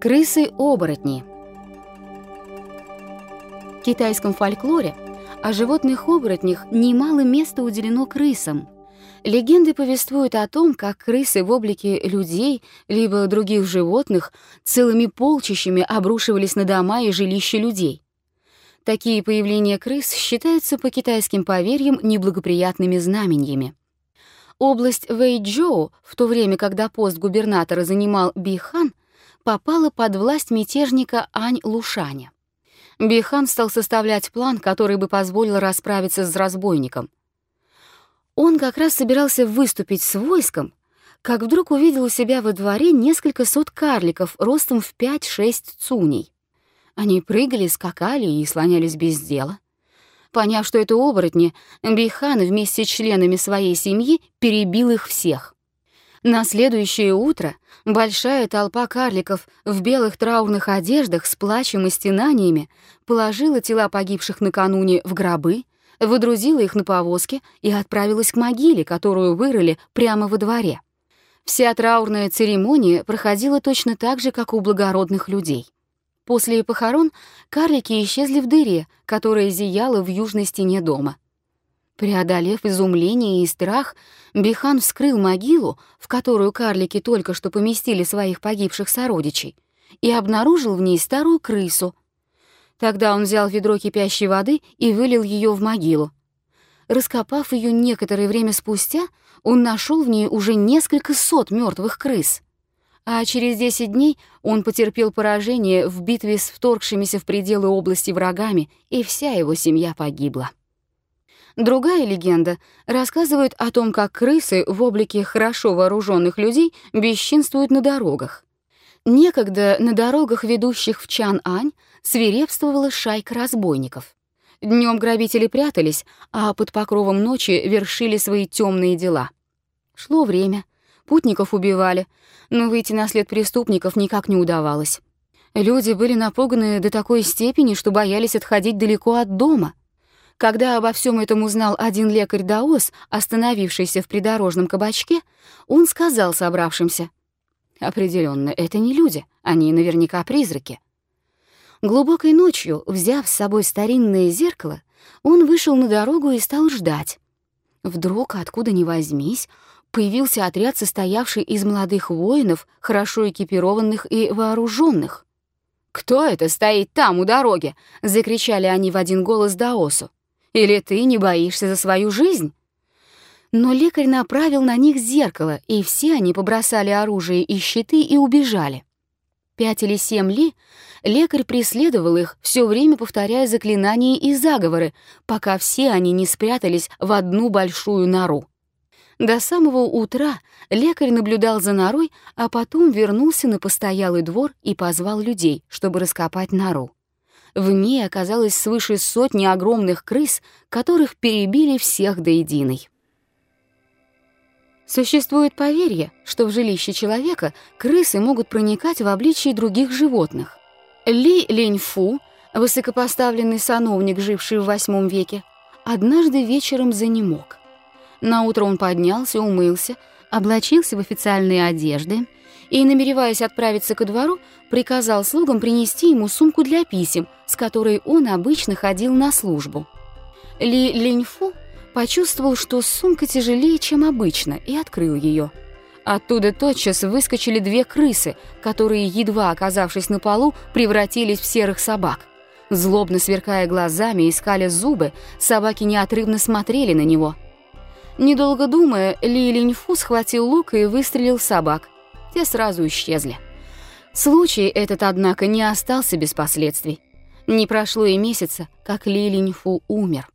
Крысы-оборотни. В китайском фольклоре о животных-оборотнях немало места уделено крысам. Легенды повествуют о том, как крысы в облике людей либо других животных целыми полчищами обрушивались на дома и жилища людей. Такие появления крыс считаются по китайским поверьям неблагоприятными знаменьями. Область Вэйчжоу, в то время, когда пост губернатора занимал Бихан, попала под власть мятежника Ань Лушаня. Бихан стал составлять план, который бы позволил расправиться с разбойником. Он как раз собирался выступить с войском, как вдруг увидел у себя во дворе несколько сот карликов ростом в 5-6 цуней. Они прыгали, скакали и слонялись без дела. Поняв, что это оборотни, Бихан вместе с членами своей семьи перебил их всех. На следующее утро большая толпа карликов в белых траурных одеждах с плачем и стенаниями положила тела погибших накануне в гробы, выдрузила их на повозке и отправилась к могиле, которую вырыли прямо во дворе. Вся траурная церемония проходила точно так же, как у благородных людей. После похорон карлики исчезли в дыре, которая зияла в южной стене дома. Преодолев изумление и страх, Бихан вскрыл могилу, в которую карлики только что поместили своих погибших сородичей, и обнаружил в ней старую крысу. Тогда он взял ведро кипящей воды и вылил ее в могилу. Раскопав ее некоторое время спустя, он нашел в ней уже несколько сот мертвых крыс. А через 10 дней он потерпел поражение в битве с вторгшимися в пределы области врагами, и вся его семья погибла. Другая легенда рассказывает о том, как крысы в облике хорошо вооруженных людей бесчинствуют на дорогах. Некогда на дорогах, ведущих в Чан-Ань, свирепствовала шайка разбойников. Днем грабители прятались, а под покровом ночи вершили свои темные дела. Шло время, путников убивали, но выйти на след преступников никак не удавалось. Люди были напуганы до такой степени, что боялись отходить далеко от дома — когда обо всем этом узнал один лекарь Даос, остановившийся в придорожном кабачке, он сказал собравшимся, «Определенно, это не люди, они наверняка призраки». Глубокой ночью, взяв с собой старинное зеркало, он вышел на дорогу и стал ждать. Вдруг, откуда ни возьмись, появился отряд, состоявший из молодых воинов, хорошо экипированных и вооруженных. «Кто это стоит там, у дороги?» — закричали они в один голос Даосу. Или ты не боишься за свою жизнь?» Но лекарь направил на них зеркало, и все они побросали оружие и щиты и убежали. Пять или семь ли лекарь преследовал их, все время повторяя заклинания и заговоры, пока все они не спрятались в одну большую нору. До самого утра лекарь наблюдал за норой, а потом вернулся на постоялый двор и позвал людей, чтобы раскопать нору. В ней оказалось свыше сотни огромных крыс, которых перебили всех до единой. Существует поверье, что в жилище человека крысы могут проникать в обличии других животных. Ли Линьфу, высокопоставленный сановник, живший в VIII веке, однажды вечером занемог. Наутро он поднялся, умылся, облачился в официальные одежды и, намереваясь отправиться ко двору, приказал слугам принести ему сумку для писем, с которой он обычно ходил на службу. Ли Линьфу почувствовал, что сумка тяжелее, чем обычно, и открыл ее. Оттуда тотчас выскочили две крысы, которые, едва оказавшись на полу, превратились в серых собак. Злобно сверкая глазами, искали зубы, собаки неотрывно смотрели на него. Недолго думая, Ли Линьфу схватил лук и выстрелил собак. Те сразу исчезли. Случай этот, однако, не остался без последствий. Не прошло и месяца, как Ли Линьфу умер.